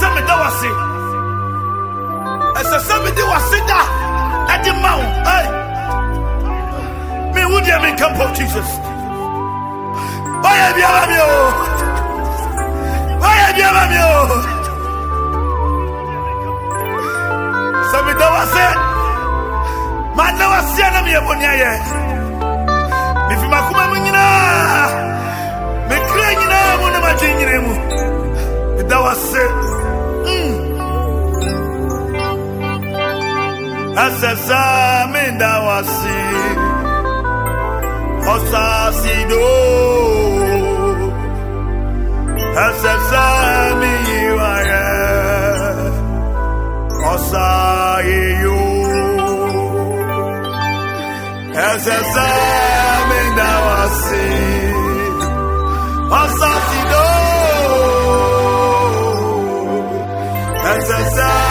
sɛ meda wase ɛsɛ sɛ mede wase da ɛde ma wo Ei! deɛ menka mpɔ jesus. Ɔyɛ biara me o. Ɔyɛ biara me o. Sɛ meda wase mada wase a na meyɛ bɔne ayɛ mefi makoma mu nyinaa mekra nyinaa mu ne magye nyina mu. Meda wase ɛsɛsɛ mi da wa si ɔsaasi do ɛsɛsɛ mi yi wa yɛ ɔsaayi yo ɛsɛsɛ mi da wa si ɔsaasi do ɛsɛsɛ.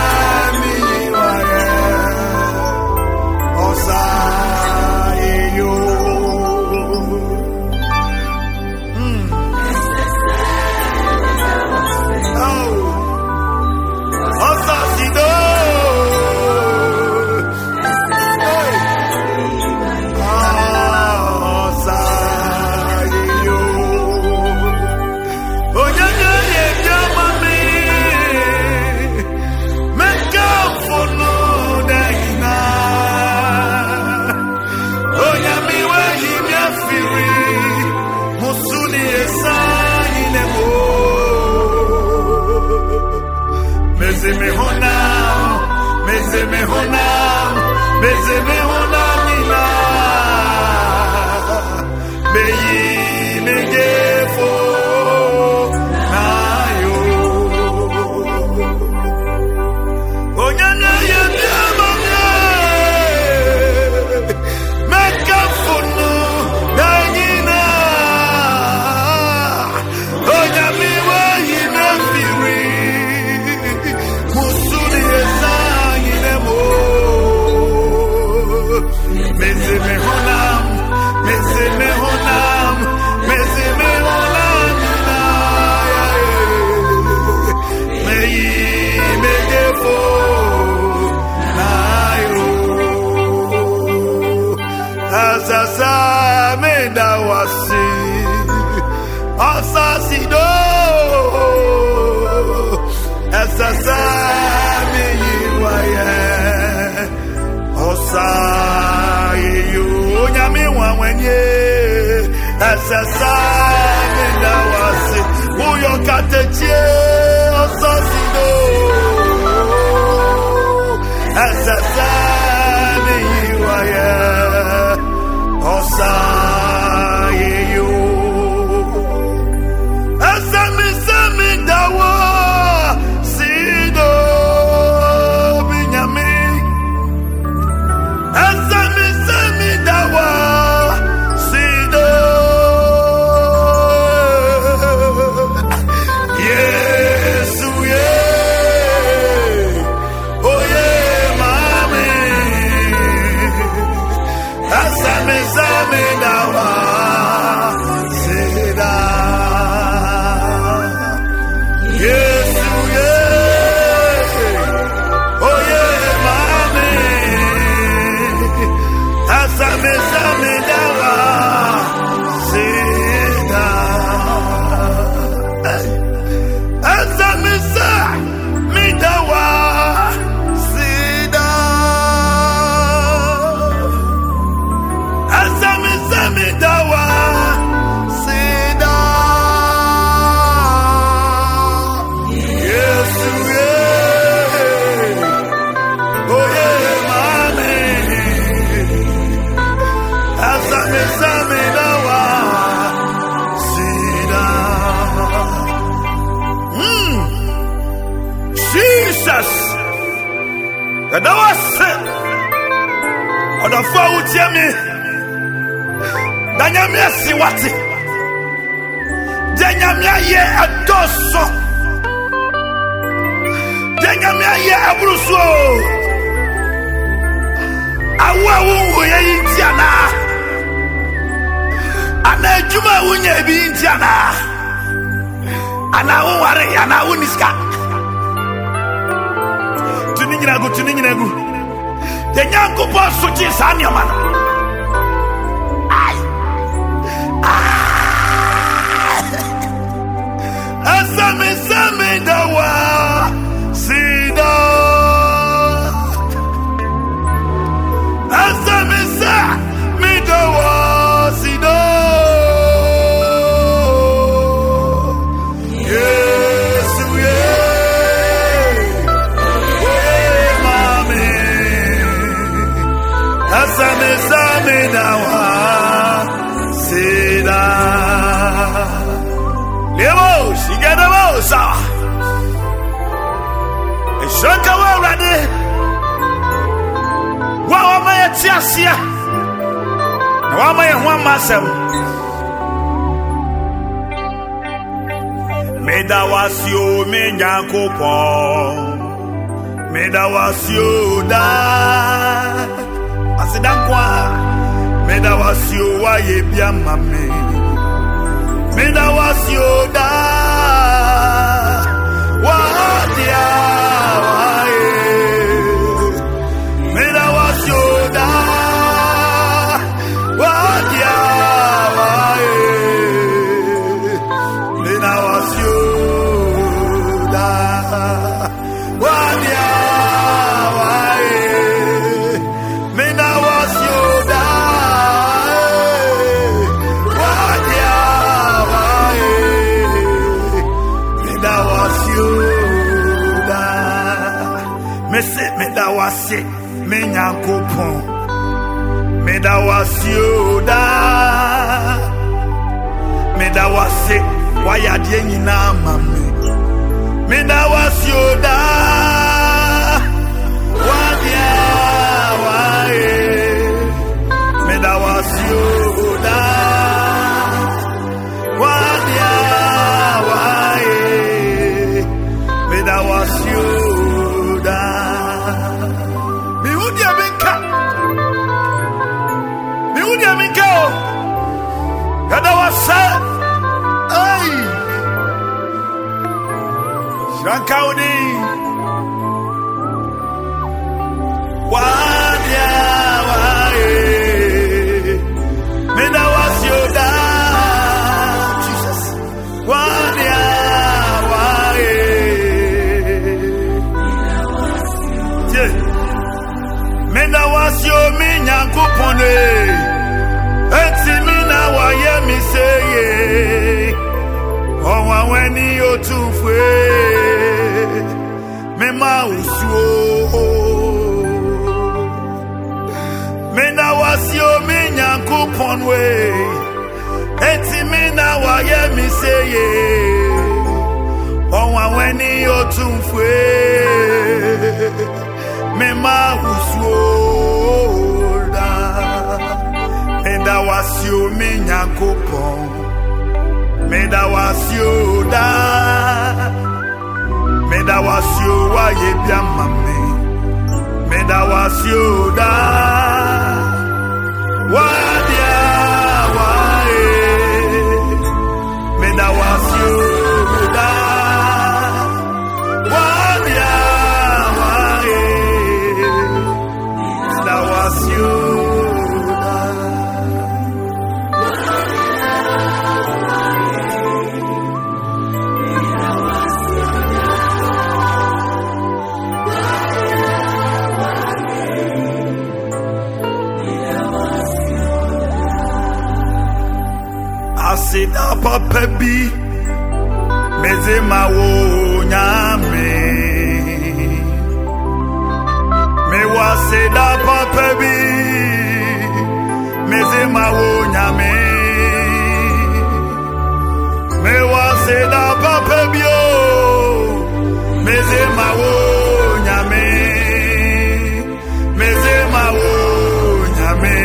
Meze me hona, meze me hona, meze asasi do. Asasa me yiwaye, osayo nyame wanwenye. Asasa me da wasi, uyo kateche, asasi do. Asasa me yiwaye, Asami sami dawa Ɛda wase. Ɔdɔfo a wotie me. Da nyame asi wate. Deɛ nyame ayɛ ɛdɔɔso. Deɛ nyame ayɛ ɛboro so. Awo a wonwo yɛ yi nti anaa. Anaa adwuma a wonya bi nti anaa. Anaa woware anaa wonni sika. ne nyina agu yɛ nyankopɔn so gyee saa nneɔma no ɛsɛmesɛme da asɛm meda wase o me nyankopɔn meda wase o daa aseda nko a meda wase o woayɛ bi ama me. Meda wase o daa waadea Meda wasio da meda wase wayɛ adeɛ nyinaa ma me. Meda wase o daa wadeɛ a wayɛ meda wase o daa Shankaudi. Wadia wae. Meda wasioda. Jesus. Wadia wae. Yeah. Meda wasio mi nyankopone. Eti mi na wayɛ mi se ye Ɔwɔn awɛ ni o tu fue mema osuo mena wasio me nyankopɔn we. Eti mena wayɛ me seye ɔwa w'ani otumfue mema osuo da meda wasio me nyankopɔn meda wasio da. Meda wasio wayɛ bia ma me meda wasio da wadeɛ wae meda wasio papa bi meze ma wo nyame. Me wa aseda papa bi meze ma wo nyame. Me wa aseda papa bi o meze ma wo nyame. Meze ma wo nyame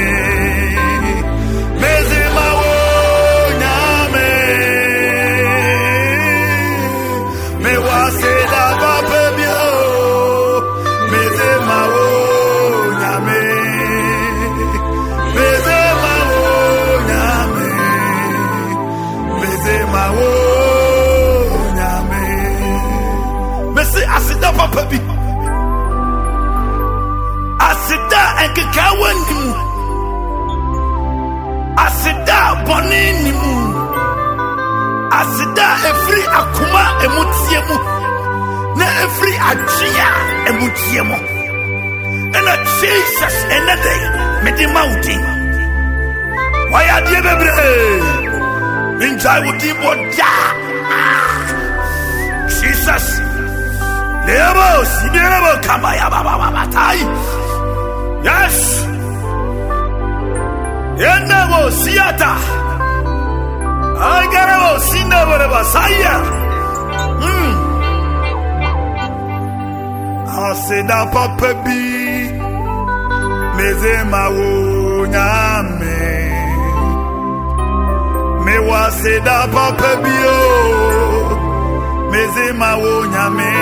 akoma a mu. Na ɛfiri adwea a ɛmu tie mu. Ɛna jesus ɛnɛ dɛ mede ma wo din. Wayɛ adeɛ bebree. Mengyae wo din bɔ daa ah! jesus. Leabo sibielebo kabayabababatai yes. Yenebo siata agarebo sineboreba saya mm. aseda papa bi mezema wo nyame mewaseda papa bi o mezema wo nyame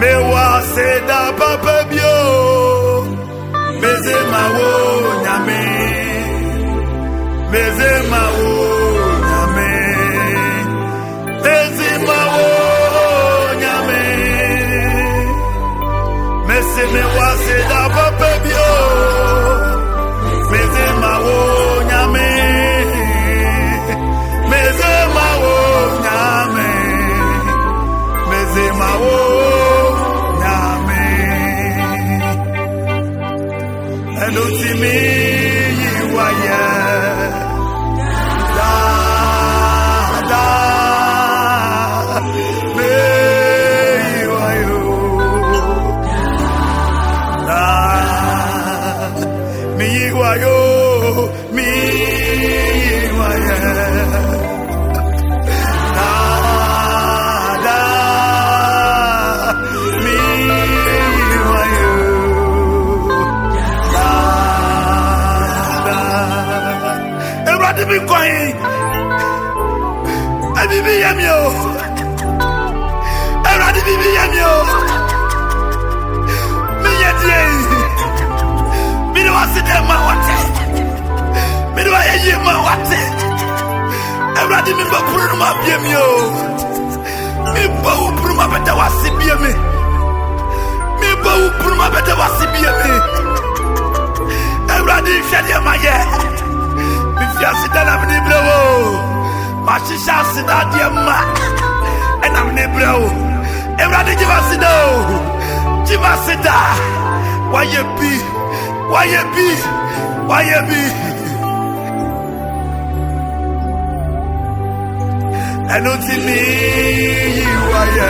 mewaseda papa bi o mezema Awurade mi bɔ puru no mu abie mi o. Mi bɔ wo puru mu abɛda w'ase bie mi. Mi bɔ wo puru mu abɛda w'ase bie mi. Awurade nhwɛ deɛ ma yɛ. Mi fi ase da na mi ni brɛ wo. Ma hyehyɛ ase da adeɛ ma. Ɛna mi ni brɛ wo. Awurade gye ma se da o. Gye ma se da. Wayɛ bi. Wayɛ bi. Wayɛ bi. Ɛno nti meyi wayɛ